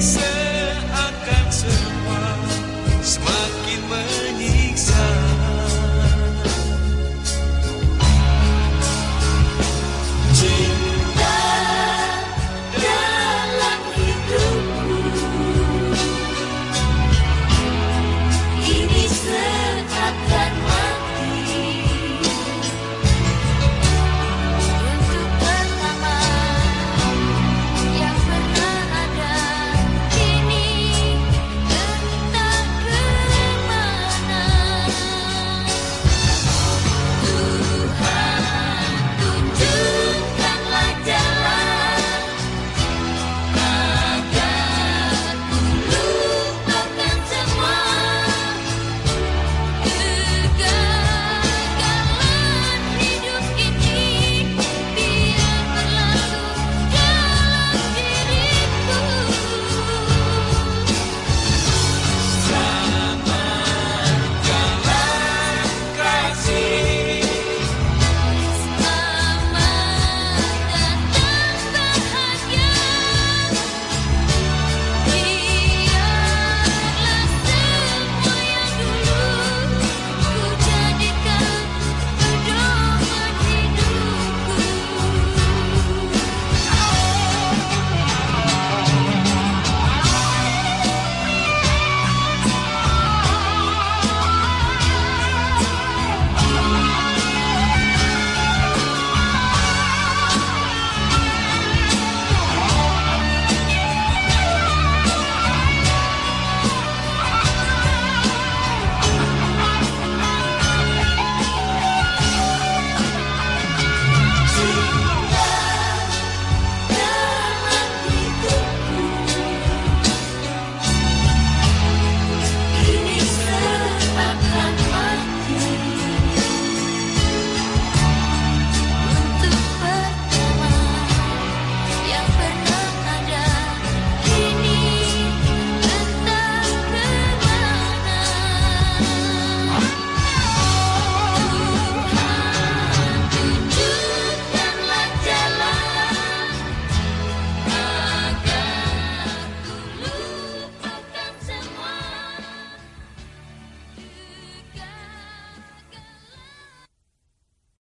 say